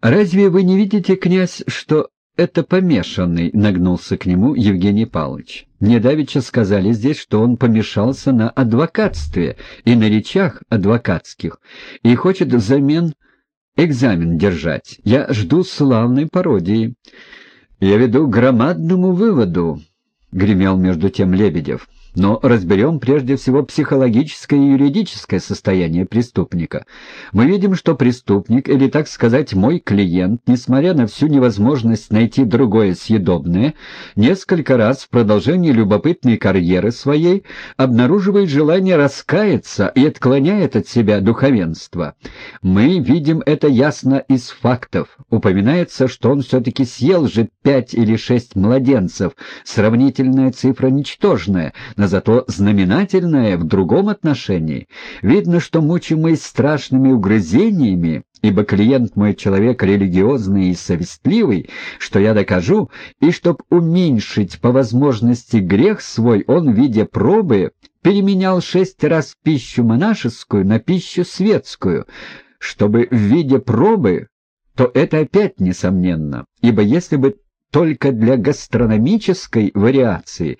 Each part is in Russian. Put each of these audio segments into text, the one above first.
«Разве вы не видите, князь, что это помешанный?» — нагнулся к нему Евгений Павлович. «Мне давеча сказали здесь, что он помешался на адвокатстве и на речах адвокатских, и хочет взамен экзамен держать. Я жду славной пародии. Я веду громадному выводу», — гремел между тем Лебедев. Но разберем прежде всего психологическое и юридическое состояние преступника. Мы видим, что преступник, или, так сказать, мой клиент, несмотря на всю невозможность найти другое съедобное, несколько раз в продолжении любопытной карьеры своей обнаруживает желание раскаяться и отклоняет от себя духовенство. Мы видим это ясно из фактов. Упоминается, что он все-таки съел же пять или шесть младенцев, сравнительная цифра ничтожная, зато знаменательное в другом отношении. Видно, что мучимый страшными угрызениями, ибо клиент мой человек религиозный и совестливый, что я докажу, и чтоб уменьшить по возможности грех свой, он, в виде пробы, переменял шесть раз пищу монашескую на пищу светскую, чтобы в виде пробы, то это опять несомненно, ибо если бы только для гастрономической вариации,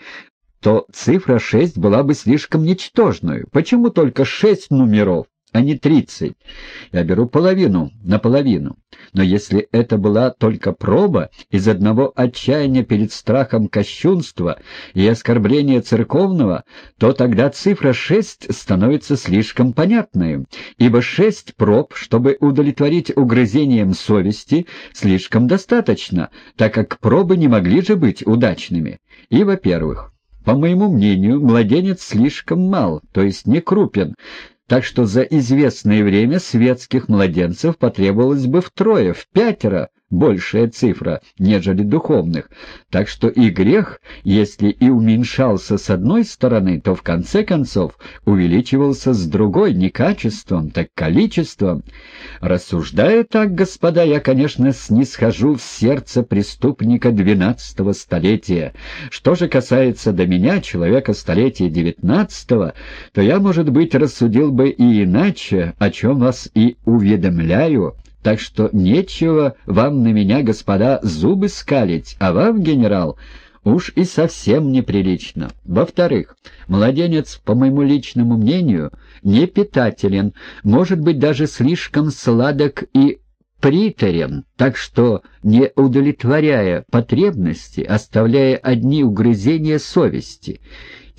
то цифра 6 была бы слишком ничтожной. Почему только 6 номеров, а не 30? Я беру половину, наполовину. Но если это была только проба из одного отчаяния перед страхом кощунства и оскорбления церковного, то тогда цифра 6 становится слишком понятной, ибо 6 проб, чтобы удовлетворить угрызением совести, слишком достаточно, так как пробы не могли же быть удачными. И, во-первых, по моему мнению, младенец слишком мал, то есть не крупен, так что за известное время светских младенцев потребовалось бы втрое, в пятеро большая цифра, нежели духовных, так что и грех, если и уменьшался с одной стороны, то в конце концов увеличивался с другой не качеством, так количеством. Рассуждая так, господа, я, конечно, снисхожу в сердце преступника двенадцатого столетия. Что же касается до меня, человека столетия девятнадцатого, то я, может быть, рассудил бы и иначе, о чем вас и уведомляю, так что нечего вам на меня, господа, зубы скалить, а вам, генерал, уж и совсем неприлично. Во-вторых, младенец, по моему личному мнению, не питателен, может быть даже слишком сладок и приторен, так что, не удовлетворяя потребности, оставляя одни угрызения совести,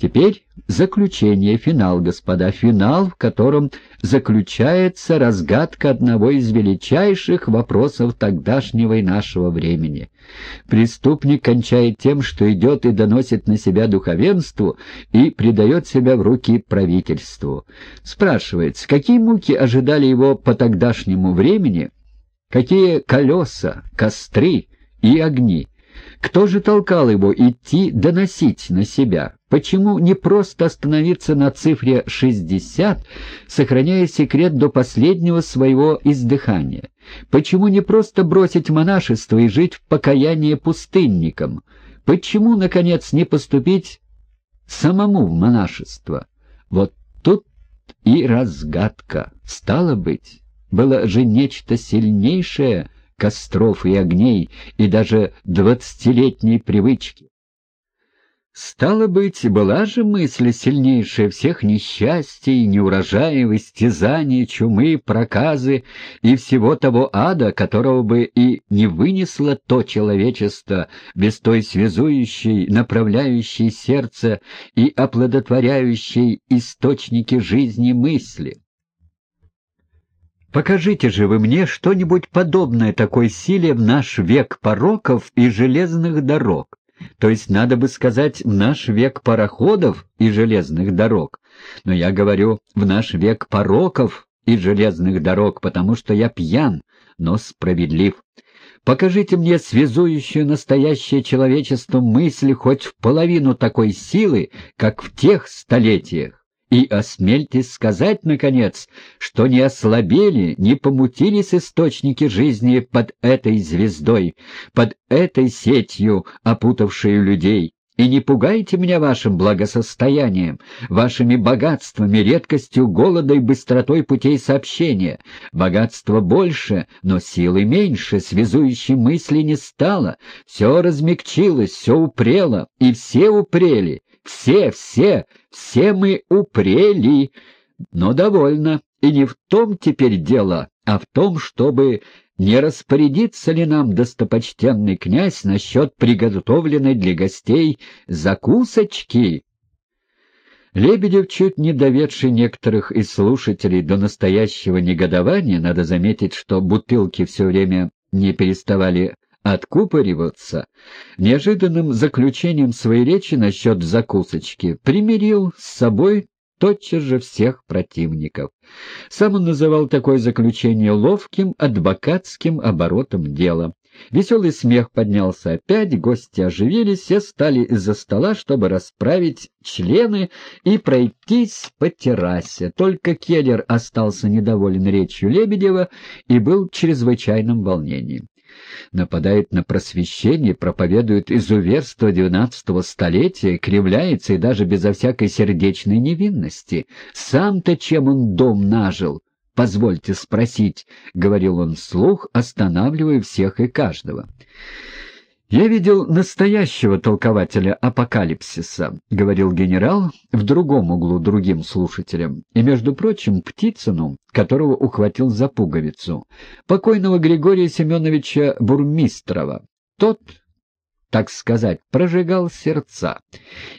Теперь заключение, финал, господа, финал, в котором заключается разгадка одного из величайших вопросов тогдашнего и нашего времени. Преступник кончает тем, что идет и доносит на себя духовенству и предает себя в руки правительству. Спрашивается, какие муки ожидали его по тогдашнему времени, какие колеса, костры и огни. Кто же толкал его идти доносить на себя? Почему не просто остановиться на цифре 60, сохраняя секрет до последнего своего издыхания? Почему не просто бросить монашество и жить в покаянии пустынником? Почему, наконец, не поступить самому в монашество? Вот тут и разгадка. Стало быть, было же нечто сильнейшее — костров и огней, и даже двадцатилетней привычки. Стало быть, была же мысль сильнейшая всех несчастий, неурожаев, истязаний, чумы, проказы и всего того ада, которого бы и не вынесло то человечество без той связующей, направляющей сердце и оплодотворяющей источники жизни мысли. Покажите же вы мне что-нибудь подобное такой силе в наш век пороков и железных дорог. То есть, надо бы сказать, в наш век пароходов и железных дорог. Но я говорю, в наш век пороков и железных дорог, потому что я пьян, но справедлив. Покажите мне связующую настоящее человечество мысли хоть в половину такой силы, как в тех столетиях. И осмельтесь сказать, наконец, что не ослабели, не помутились источники жизни под этой звездой, под этой сетью, опутавшей людей, и не пугайте меня вашим благосостоянием, вашими богатствами, редкостью голода и быстротой путей сообщения. Богатство больше, но силы меньше, связующей мысли не стало. Все размягчилось, все упрело, и все упрели. Все, все, все мы упрели. Но довольно, и не в том теперь дело, а в том, чтобы не распорядится ли нам достопочтенный князь насчет приготовленной для гостей закусочки? Лебедев, чуть не доведший некоторых из слушателей до настоящего негодования, надо заметить, что бутылки все время не переставали откупориваться, неожиданным заключением своей речи насчет закусочки примирил с собой тотчас же всех противников. Сам он называл такое заключение ловким адвокатским оборотом дела. Веселый смех поднялся опять, гости оживились, все стали из-за стола, чтобы расправить члены и пройтись по террасе. Только Келлер остался недоволен речью Лебедева и был в чрезвычайном волнении нападает на просвещение, проповедует изуверство двенадцатого столетия, кривляется и даже безо всякой сердечной невинности. Сам-то чем он дом нажил? Позвольте спросить, — говорил он вслух, останавливая всех и каждого. «Я видел настоящего толкователя апокалипсиса», — говорил генерал в другом углу другим слушателям, и, между прочим, Птицыну, которого ухватил за пуговицу, покойного Григория Семеновича Бурмистрова. Тот, так сказать, прожигал сердца.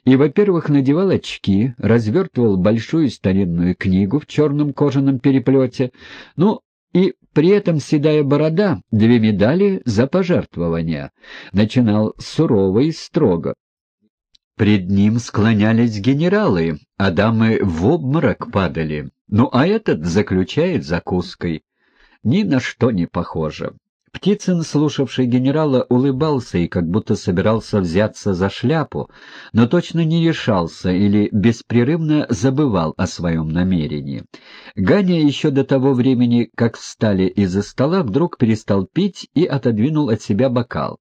И, во-первых, надевал очки, развертывал большую старинную книгу в черном кожаном переплете, ну, и при этом седая борода, две медали за пожертвования. Начинал сурово и строго. Пред ним склонялись генералы, а дамы в обморок падали. Ну а этот заключает закуской. Ни на что не похоже. Птицын, слушавший генерала, улыбался и как будто собирался взяться за шляпу, но точно не решался или беспрерывно забывал о своем намерении. Ганя еще до того времени, как встали из-за стола, вдруг перестал пить и отодвинул от себя бокал.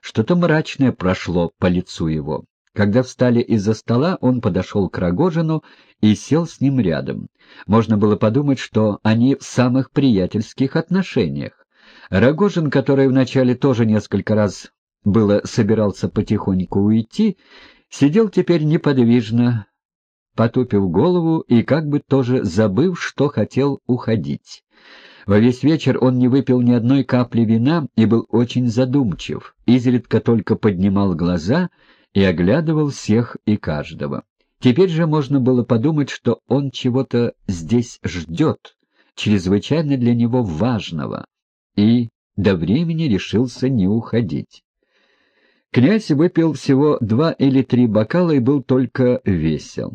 Что-то мрачное прошло по лицу его. Когда встали из-за стола, он подошел к Рогожину и сел с ним рядом. Можно было подумать, что они в самых приятельских отношениях. Рогожин, который вначале тоже несколько раз было собирался потихоньку уйти, сидел теперь неподвижно, потупив голову и как бы тоже забыв, что хотел уходить. Во весь вечер он не выпил ни одной капли вина и был очень задумчив, изредка только поднимал глаза и оглядывал всех и каждого. Теперь же можно было подумать, что он чего-то здесь ждет, чрезвычайно для него важного, и до времени решился не уходить. Князь выпил всего два или три бокала и был только весел.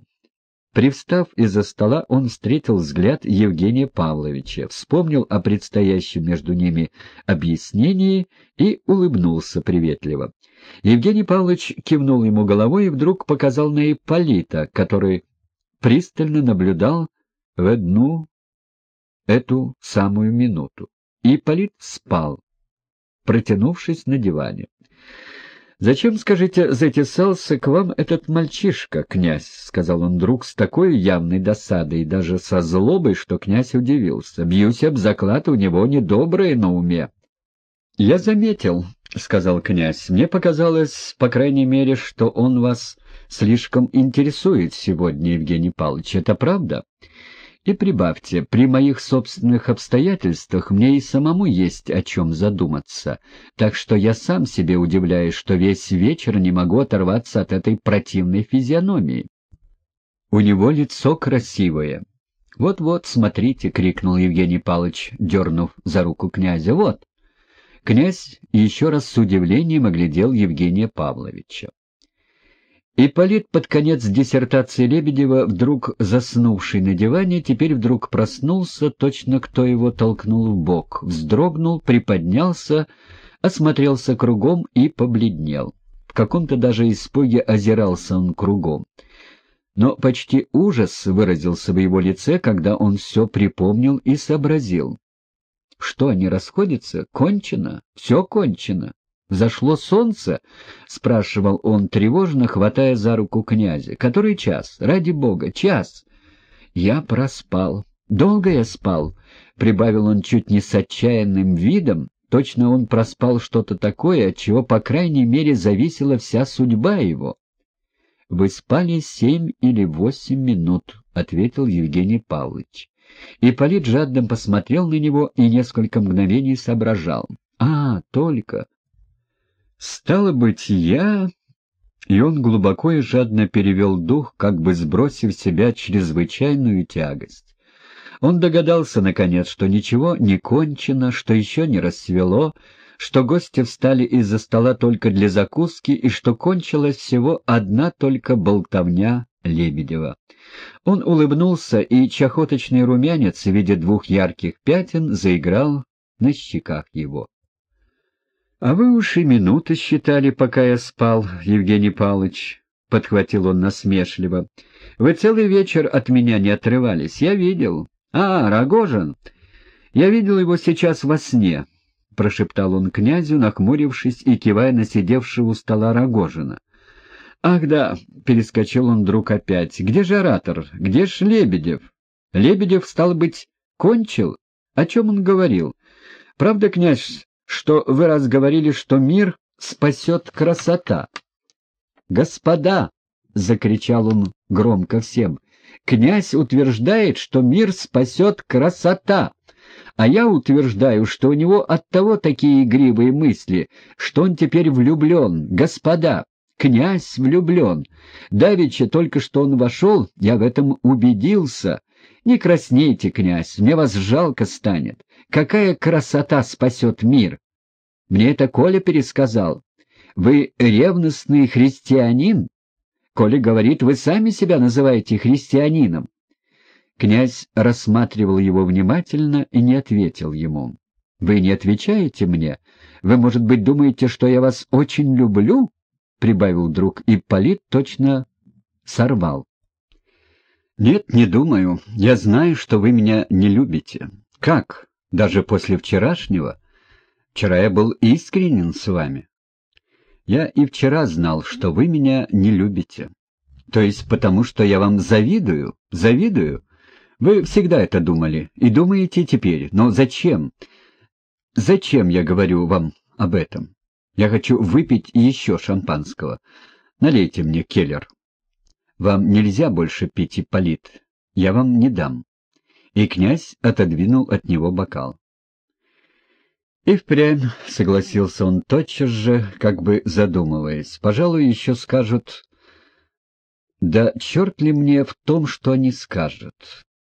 Привстав из-за стола, он встретил взгляд Евгения Павловича, вспомнил о предстоящем между ними объяснении и улыбнулся приветливо. Евгений Павлович кивнул ему головой и вдруг показал на Ипполита, который пристально наблюдал в одну эту самую минуту. И Полит спал, протянувшись на диване. «Зачем, скажите, затесался к вам этот мальчишка, князь?» — сказал он вдруг с такой явной досадой и даже со злобой, что князь удивился. «Бьюсь об заклад, у него недоброе на уме». «Я заметил», — сказал князь. «Мне показалось, по крайней мере, что он вас слишком интересует сегодня, Евгений Павлович. Это правда?» И прибавьте, при моих собственных обстоятельствах мне и самому есть о чем задуматься, так что я сам себе удивляюсь, что весь вечер не могу оторваться от этой противной физиономии. У него лицо красивое. «Вот-вот, смотрите!» — крикнул Евгений Павлович, дернув за руку князя. «Вот!» Князь еще раз с удивлением оглядел Евгения Павловича. Ипполит под конец диссертации Лебедева, вдруг заснувший на диване, теперь вдруг проснулся, точно кто его толкнул в бок, вздрогнул, приподнялся, осмотрелся кругом и побледнел. В каком-то даже испуге озирался он кругом. Но почти ужас выразился в его лице, когда он все припомнил и сообразил. Что, они расходятся? Кончено? Все кончено. Зашло солнце? — спрашивал он тревожно, хватая за руку князя. — Который час? Ради бога, час! Я проспал. Долго я спал, — прибавил он чуть не с отчаянным видом. Точно он проспал что-то такое, от чего, по крайней мере, зависела вся судьба его. — Вы спали семь или восемь минут, — ответил Евгений Павлович. Ипполит жадно посмотрел на него и несколько мгновений соображал. — А, только... Стало быть, я... И он глубоко и жадно перевел дух, как бы сбросив себя чрезвычайную тягость. Он догадался, наконец, что ничего не кончено, что еще не рассвело, что гости встали из-за стола только для закуски и что кончилась всего одна только болтовня Лебедева. Он улыбнулся, и чахоточный румянец в виде двух ярких пятен заиграл на щеках его. — А вы уж и минуты считали, пока я спал, Евгений Павлович, — подхватил он насмешливо. — Вы целый вечер от меня не отрывались, я видел. — А, Рогожин! Я видел его сейчас во сне, — прошептал он князю, нахмурившись и кивая на сидевшего у стола Рогожина. — Ах да, — перескочил он вдруг опять, — где же оратор, где ж Лебедев? Лебедев, стал быть, кончил? О чем он говорил? Правда, князь, что вы раз говорили, что мир спасет красота. «Господа!» — закричал он громко всем. «Князь утверждает, что мир спасет красота, а я утверждаю, что у него оттого такие игривые мысли, что он теперь влюблен. Господа!» Князь влюблен. Давеча только что он вошел, я в этом убедился. Не краснейте, князь, мне вас жалко станет. Какая красота спасет мир? Мне это Коля пересказал. Вы ревностный христианин? Коля говорит, вы сами себя называете христианином. Князь рассматривал его внимательно и не ответил ему. «Вы не отвечаете мне? Вы, может быть, думаете, что я вас очень люблю?» — прибавил друг, и Полит точно сорвал. «Нет, не думаю. Я знаю, что вы меня не любите. Как? Даже после вчерашнего? Вчера я был искренен с вами. Я и вчера знал, что вы меня не любите. То есть потому, что я вам завидую? Завидую? Вы всегда это думали и думаете теперь. Но зачем? Зачем я говорю вам об этом? Я хочу выпить еще шампанского. Налейте мне, Келлер. Вам нельзя больше пить, Ипполит. Я вам не дам. И князь отодвинул от него бокал. И впрямь, — согласился он тотчас же, как бы задумываясь, — пожалуй, еще скажут... Да черт ли мне в том, что они скажут?